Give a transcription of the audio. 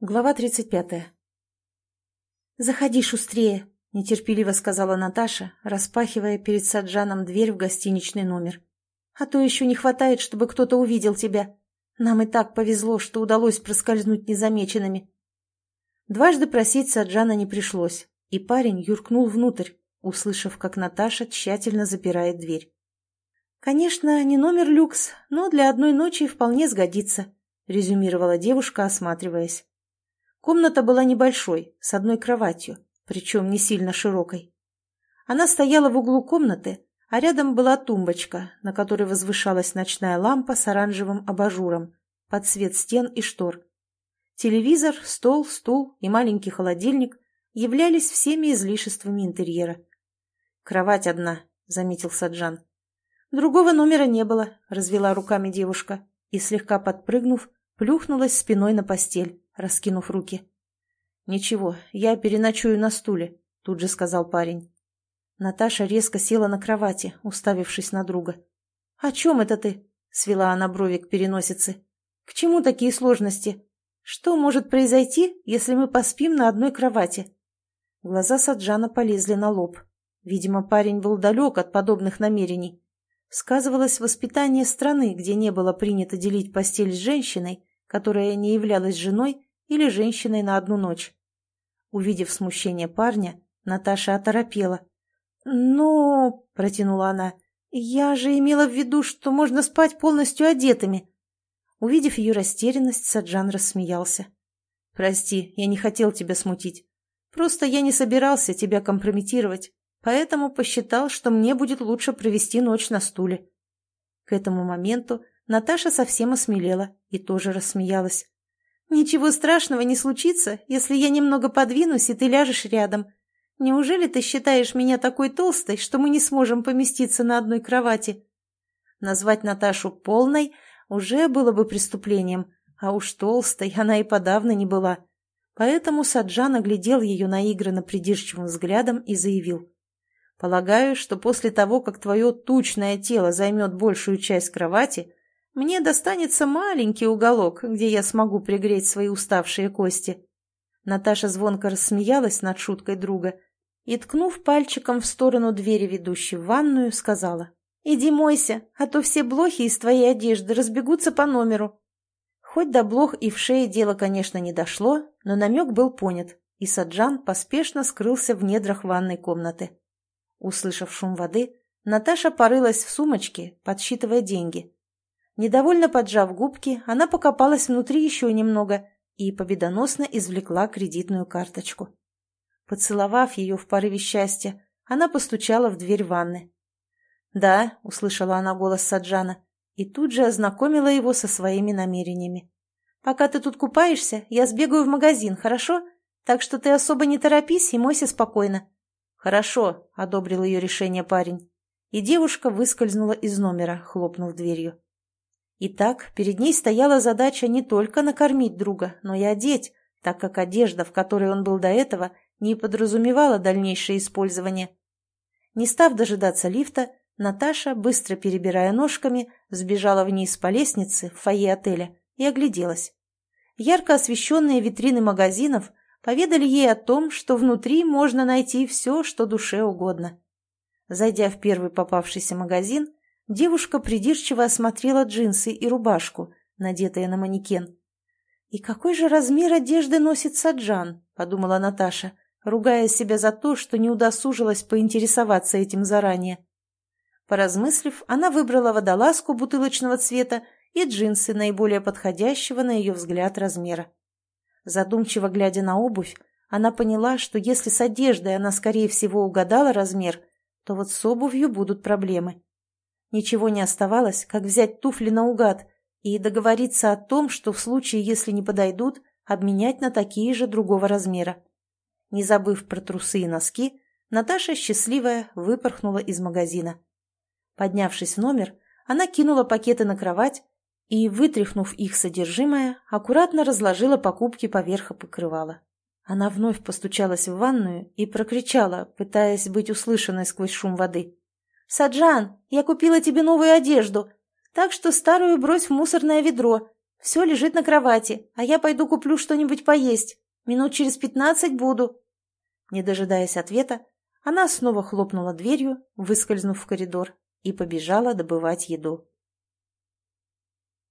Глава 35. «Заходи шустрее», — нетерпеливо сказала Наташа, распахивая перед Саджаном дверь в гостиничный номер. «А то еще не хватает, чтобы кто-то увидел тебя. Нам и так повезло, что удалось проскользнуть незамеченными». Дважды просить Саджана не пришлось, и парень юркнул внутрь, услышав, как Наташа тщательно запирает дверь. «Конечно, не номер люкс, но для одной ночи вполне сгодится», — резюмировала девушка, осматриваясь. Комната была небольшой, с одной кроватью, причем не сильно широкой. Она стояла в углу комнаты, а рядом была тумбочка, на которой возвышалась ночная лампа с оранжевым абажуром, под цвет стен и штор. Телевизор, стол, стул и маленький холодильник являлись всеми излишествами интерьера. «Кровать одна», — заметил Саджан. «Другого номера не было», — развела руками девушка и, слегка подпрыгнув, плюхнулась спиной на постель раскинув руки. «Ничего, я переночую на стуле», — тут же сказал парень. Наташа резко села на кровати, уставившись на друга. «О чем это ты?» — свела она брови к переносице. «К чему такие сложности? Что может произойти, если мы поспим на одной кровати?» Глаза Саджана полезли на лоб. Видимо, парень был далек от подобных намерений. Сказывалось воспитание страны, где не было принято делить постель с женщиной, которая не являлась женой или женщиной на одну ночь. Увидев смущение парня, Наташа оторопела. «Ну...» — протянула она. «Я же имела в виду, что можно спать полностью одетыми». Увидев ее растерянность, Саджан рассмеялся. «Прости, я не хотел тебя смутить. Просто я не собирался тебя компрометировать, поэтому посчитал, что мне будет лучше провести ночь на стуле». К этому моменту Наташа совсем осмелела и тоже рассмеялась. «Ничего страшного не случится, если я немного подвинусь, и ты ляжешь рядом. Неужели ты считаешь меня такой толстой, что мы не сможем поместиться на одной кровати?» Назвать Наташу полной уже было бы преступлением, а уж толстой она и подавно не была. Поэтому Саджан оглядел ее наигранно придирчивым взглядом и заявил. «Полагаю, что после того, как твое тучное тело займет большую часть кровати, мне достанется маленький уголок, где я смогу пригреть свои уставшие кости. Наташа звонко рассмеялась над шуткой друга и, ткнув пальчиком в сторону двери, ведущей в ванную, сказала, «Иди мойся, а то все блохи из твоей одежды разбегутся по номеру». Хоть до блох и в шее дело, конечно, не дошло, но намек был понят, и Саджан поспешно скрылся в недрах ванной комнаты. Услышав шум воды, Наташа порылась в сумочке, подсчитывая деньги. Недовольно поджав губки, она покопалась внутри еще немного и победоносно извлекла кредитную карточку. Поцеловав ее в порыве счастья, она постучала в дверь ванны. «Да», — услышала она голос Саджана, и тут же ознакомила его со своими намерениями. «Пока ты тут купаешься, я сбегаю в магазин, хорошо? Так что ты особо не торопись и мойся спокойно». «Хорошо», — одобрил ее решение парень. И девушка выскользнула из номера, хлопнув дверью. Итак, перед ней стояла задача не только накормить друга, но и одеть, так как одежда, в которой он был до этого, не подразумевала дальнейшее использование. Не став дожидаться лифта, Наташа, быстро перебирая ножками, сбежала вниз по лестнице в фойе отеля и огляделась. Ярко освещенные витрины магазинов поведали ей о том, что внутри можно найти все, что душе угодно. Зайдя в первый попавшийся магазин, Девушка придирчиво осмотрела джинсы и рубашку, надетые на манекен. «И какой же размер одежды носит Саджан?» – подумала Наташа, ругая себя за то, что не удосужилась поинтересоваться этим заранее. Поразмыслив, она выбрала водолазку бутылочного цвета и джинсы наиболее подходящего на ее взгляд размера. Задумчиво глядя на обувь, она поняла, что если с одеждой она, скорее всего, угадала размер, то вот с обувью будут проблемы. Ничего не оставалось, как взять туфли наугад и договориться о том, что в случае, если не подойдут, обменять на такие же другого размера. Не забыв про трусы и носки, Наташа, счастливая, выпорхнула из магазина. Поднявшись в номер, она кинула пакеты на кровать и, вытряхнув их содержимое, аккуратно разложила покупки поверх покрывала. Она вновь постучалась в ванную и прокричала, пытаясь быть услышанной сквозь шум воды. «Саджан, я купила тебе новую одежду, так что старую брось в мусорное ведро. Все лежит на кровати, а я пойду куплю что-нибудь поесть. Минут через пятнадцать буду». Не дожидаясь ответа, она снова хлопнула дверью, выскользнув в коридор, и побежала добывать еду.